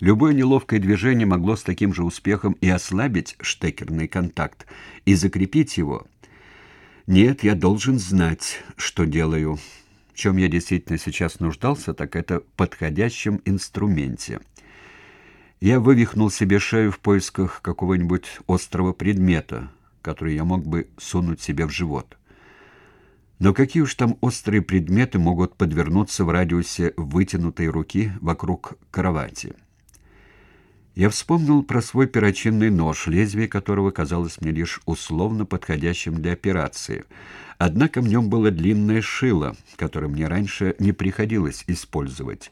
Любое неловкое движение могло с таким же успехом и ослабить штекерный контакт, и закрепить его. Нет, я должен знать, что делаю. В чем я действительно сейчас нуждался, так это подходящем инструменте. Я вывихнул себе шею в поисках какого-нибудь острого предмета, который я мог бы сунуть себе в живот. Но какие уж там острые предметы могут подвернуться в радиусе вытянутой руки вокруг кровати? Я вспомнил про свой перочинный нож, лезвие которого казалось мне лишь условно подходящим для операции. Однако в нем было длинное шило, которое мне раньше не приходилось использовать.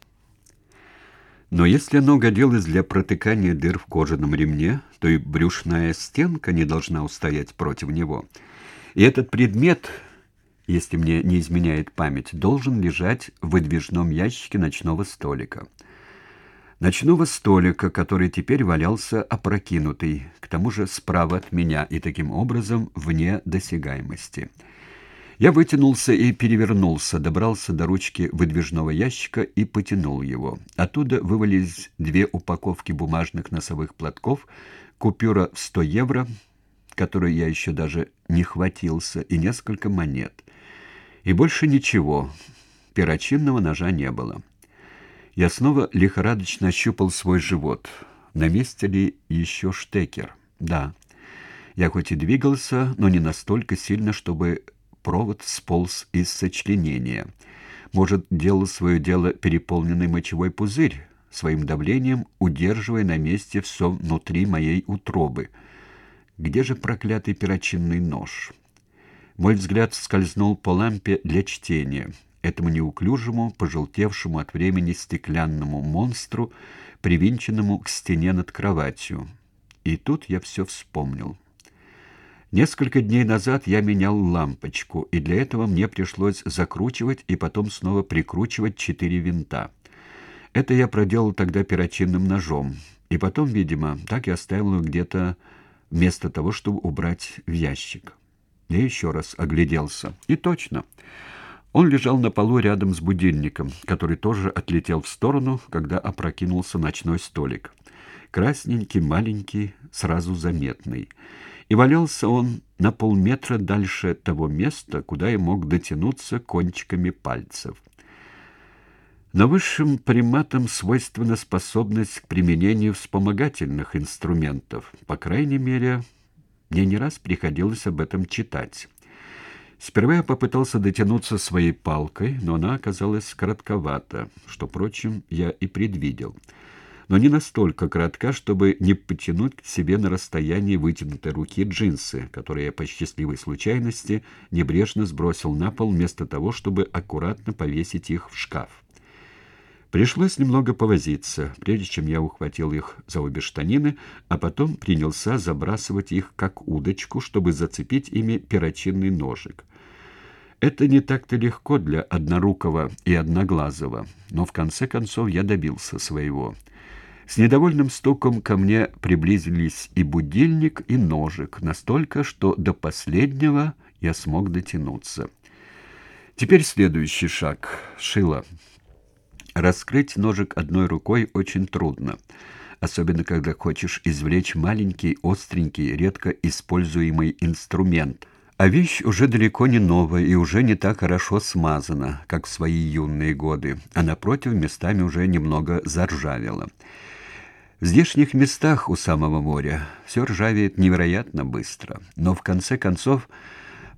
Но если оно годилось для протыкания дыр в кожаном ремне, то и брюшная стенка не должна устоять против него. И этот предмет, если мне не изменяет память, должен лежать в выдвижном ящике ночного столика ночного столика, который теперь валялся опрокинутый, к тому же справа от меня и таким образом вне досягаемости. Я вытянулся и перевернулся, добрался до ручки выдвижного ящика и потянул его. Оттуда вывалились две упаковки бумажных носовых платков, купюра в 100 евро, которой я еще даже не хватился, и несколько монет. И больше ничего. Перочинного ножа не было. Я снова лихорадочно ощупал свой живот. На месте ли еще штекер? Да. Я хоть и двигался, но не настолько сильно, чтобы провод сполз из сочленения. Может, делал свое дело переполненный мочевой пузырь, своим давлением удерживая на месте все внутри моей утробы. Где же проклятый перочинный нож? Мой взгляд скользнул по лампе для чтения этому неуклюжему, пожелтевшему от времени стеклянному монстру, привинченному к стене над кроватью. И тут я все вспомнил. Несколько дней назад я менял лампочку, и для этого мне пришлось закручивать и потом снова прикручивать четыре винта. Это я проделал тогда перочинным ножом, и потом, видимо, так и оставил его где-то вместо того, чтобы убрать в ящик. Я еще раз огляделся. И точно. Он лежал на полу рядом с будильником, который тоже отлетел в сторону, когда опрокинулся ночной столик. Красненький, маленький, сразу заметный. И валялся он на полметра дальше того места, куда я мог дотянуться кончиками пальцев. Но высшим приматам свойственна способность к применению вспомогательных инструментов. По крайней мере, мне не раз приходилось об этом читать. Сперва я попытался дотянуться своей палкой, но она оказалась коротковата, что, впрочем, я и предвидел. Но не настолько коротка, чтобы не потянуть к себе на расстоянии вытянутой руки джинсы, которые я по счастливой случайности небрежно сбросил на пол вместо того, чтобы аккуратно повесить их в шкаф. Пришлось немного повозиться, прежде чем я ухватил их за обе штанины, а потом принялся забрасывать их как удочку, чтобы зацепить ими перочинный ножик. Это не так-то легко для однорукого и одноглазого, но в конце концов я добился своего. С недовольным стуком ко мне приблизились и будильник, и ножик, настолько, что до последнего я смог дотянуться. Теперь следующий шаг — шило. Раскрыть ножик одной рукой очень трудно, особенно когда хочешь извлечь маленький, остренький, редко используемый инструмент. А вещь уже далеко не новая и уже не так хорошо смазана, как в свои юные годы, а напротив местами уже немного заржавела. В здешних местах у самого моря все ржавеет невероятно быстро, но в конце концов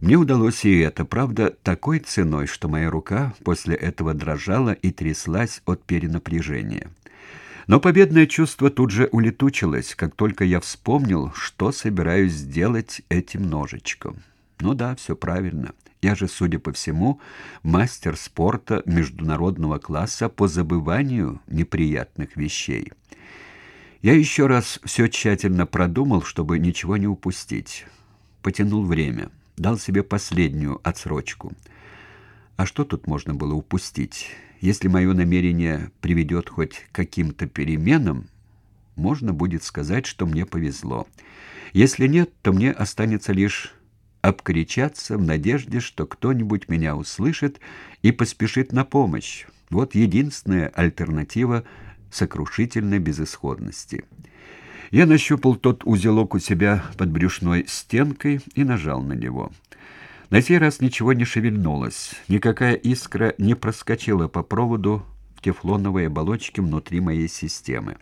мне удалось и это, правда, такой ценой, что моя рука после этого дрожала и тряслась от перенапряжения. Но победное чувство тут же улетучилось, как только я вспомнил, что собираюсь сделать этим ножичком. Ну да, все правильно. Я же, судя по всему, мастер спорта международного класса по забыванию неприятных вещей. Я еще раз все тщательно продумал, чтобы ничего не упустить. Потянул время дал себе последнюю отсрочку. А что тут можно было упустить? Если мое намерение приведет хоть к каким-то переменам, можно будет сказать, что мне повезло. Если нет, то мне останется лишь обкричаться в надежде, что кто-нибудь меня услышит и поспешит на помощь. Вот единственная альтернатива сокрушительной безысходности. Я нащупал тот узелок у себя под брюшной стенкой и нажал на него. На сей раз ничего не шевельнулось, никакая искра не проскочила по проводу в тефлоновой оболочке внутри моей системы.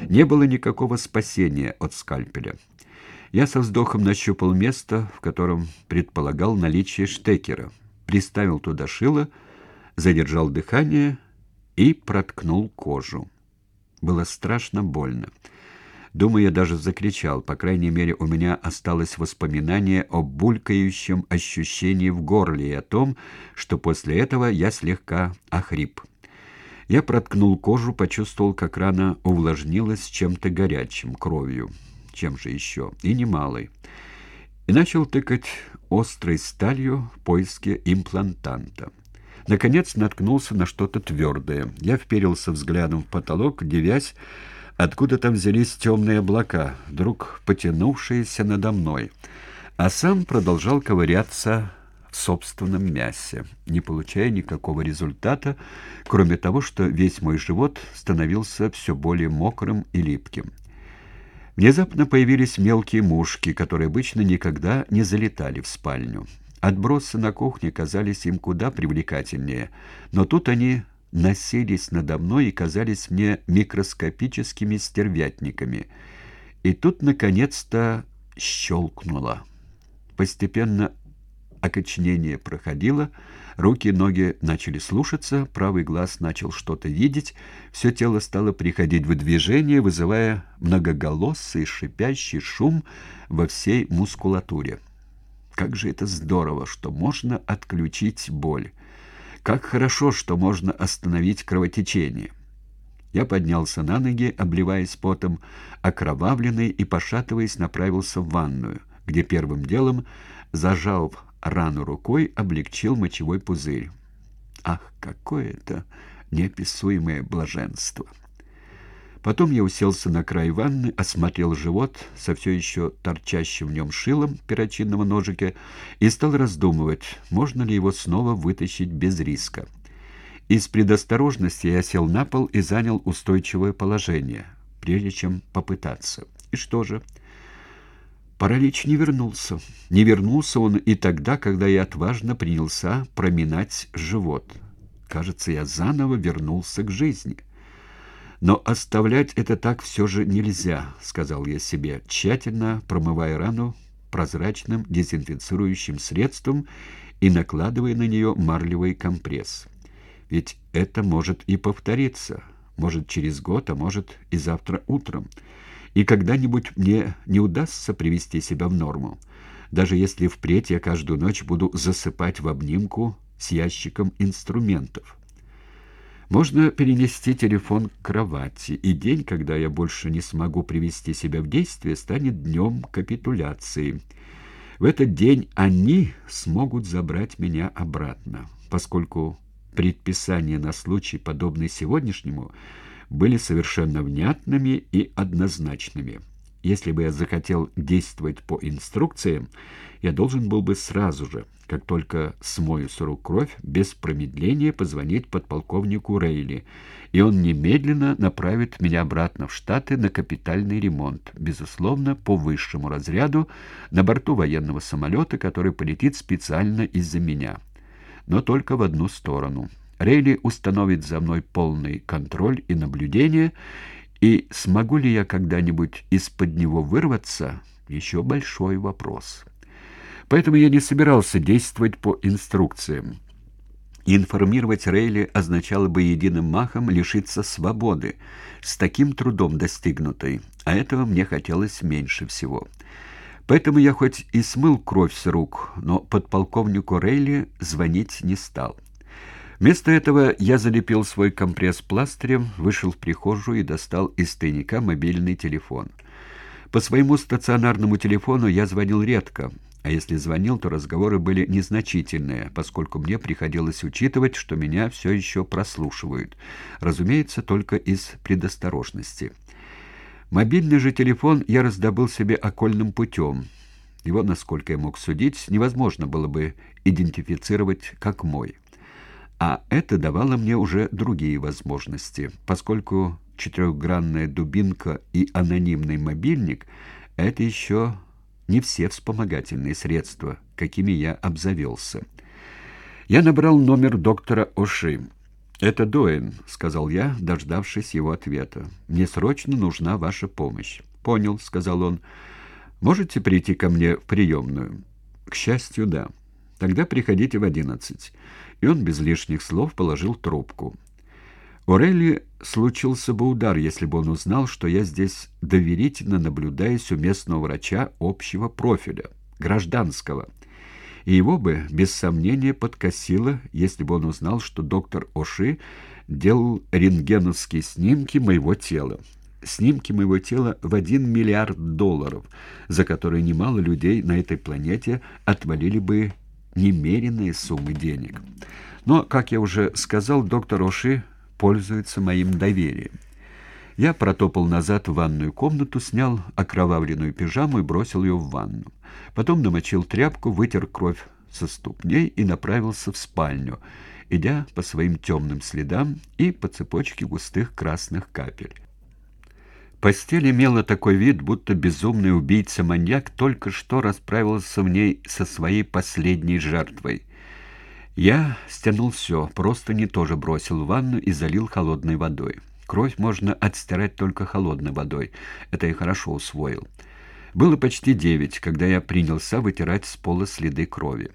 Не было никакого спасения от скальпеля. Я со вздохом нащупал место, в котором предполагал наличие штекера, приставил туда шило, задержал дыхание и проткнул кожу. Было страшно больно. Думаю, я даже закричал. По крайней мере, у меня осталось воспоминание о булькающем ощущении в горле и о том, что после этого я слегка охрип. Я проткнул кожу, почувствовал, как рана увлажнилась чем-то горячим, кровью. Чем же еще? И немалой. И начал тыкать острой сталью в поиске имплантанта. Наконец наткнулся на что-то твердое. Я вперился взглядом в потолок, девясь, откуда там взялись темные облака, вдруг потянувшиеся надо мной, а сам продолжал ковыряться в собственном мясе, не получая никакого результата, кроме того, что весь мой живот становился все более мокрым и липким. Внезапно появились мелкие мушки, которые обычно никогда не залетали в спальню. Отбросы на кухне казались им куда привлекательнее, но тут они носились надо мной и казались мне микроскопическими стервятниками. И тут, наконец-то, щелкнуло. Постепенно окоченение проходило, руки и ноги начали слушаться, правый глаз начал что-то видеть, все тело стало приходить в движение, вызывая многоголосый шипящий шум во всей мускулатуре. Как же это здорово, что можно отключить боль. Как хорошо, что можно остановить кровотечение. Я поднялся на ноги, обливаясь потом, окровавленный и, пошатываясь, направился в ванную, где первым делом, зажал рану рукой, облегчил мочевой пузырь. Ах, какое это неописуемое блаженство! Потом я уселся на край ванны, осмотрел живот со все еще торчащим в нем шилом перочинного ножика и стал раздумывать, можно ли его снова вытащить без риска. Из предосторожности я сел на пол и занял устойчивое положение, прежде чем попытаться. И что же? Паралич не вернулся. Не вернулся он и тогда, когда я отважно принялся проминать живот. Кажется, я заново вернулся к жизни. Но оставлять это так все же нельзя, сказал я себе, тщательно промывая рану прозрачным дезинфицирующим средством и накладывая на нее марлевый компресс. Ведь это может и повториться, может через год, а может и завтра утром. И когда-нибудь мне не удастся привести себя в норму, даже если впредь я каждую ночь буду засыпать в обнимку с ящиком инструментов. Можно перенести телефон к кровати, и день, когда я больше не смогу привести себя в действие, станет днем капитуляции. В этот день они смогут забрать меня обратно, поскольку предписания на случай, подобный сегодняшнему, были совершенно внятными и однозначными. Если бы я захотел действовать по инструкциям, я должен был бы сразу же, как только смою с рук кровь, без промедления позвонить подполковнику Рейли, и он немедленно направит меня обратно в Штаты на капитальный ремонт, безусловно, по высшему разряду, на борту военного самолета, который полетит специально из-за меня. Но только в одну сторону. Рейли установит за мной полный контроль и наблюдение, и смогу ли я когда-нибудь из-под него вырваться — еще большой вопрос. Поэтому я не собирался действовать по инструкциям. Информировать Рейли означало бы единым махом лишиться свободы, с таким трудом достигнутой, а этого мне хотелось меньше всего. Поэтому я хоть и смыл кровь с рук, но подполковнику Рейли звонить не стал. Вместо этого я залепил свой компресс пластырем, вышел в прихожую и достал из тайника мобильный телефон. По своему стационарному телефону я звонил редко, а если звонил, то разговоры были незначительные, поскольку мне приходилось учитывать, что меня все еще прослушивают. Разумеется, только из предосторожности. Мобильный же телефон я раздобыл себе окольным путем. Его, насколько я мог судить, невозможно было бы идентифицировать как мой. А это давало мне уже другие возможности, поскольку четырехгранная дубинка и анонимный мобильник — это еще не все вспомогательные средства, какими я обзавелся. Я набрал номер доктора Оши. «Это Доэн», — сказал я, дождавшись его ответа. «Мне срочно нужна ваша помощь». «Понял», — сказал он. «Можете прийти ко мне в приемную?» «К счастью, да. Тогда приходите в одиннадцать». И он без лишних слов положил трубку. Орели случился бы удар, если бы он узнал, что я здесь доверительно наблюдаюсь у местного врача общего профиля, гражданского и его бы, без сомнения, подкосило, если бы он узнал, что доктор Оши делал рентгеновские снимки моего тела. Снимки моего тела в один миллиард долларов, за которые немало людей на этой планете отвалили бы немеренные суммы денег. Но, как я уже сказал, доктор Оши пользуется моим доверием. Я протопал назад в ванную комнату, снял окровавленную пижаму и бросил ее в ванну. Потом намочил тряпку, вытер кровь со ступней и направился в спальню, идя по своим темным следам и по цепочке густых красных капель. Постель имела такой вид, будто безумный убийца-маньяк только что расправился в ней со своей последней жертвой. Я стянул все, просто не тоже бросил в ванну и залил холодной водой. Кровь можно отстирать только холодной водой. Это я хорошо усвоил. Было почти девять, когда я принялся вытирать с пола следы крови.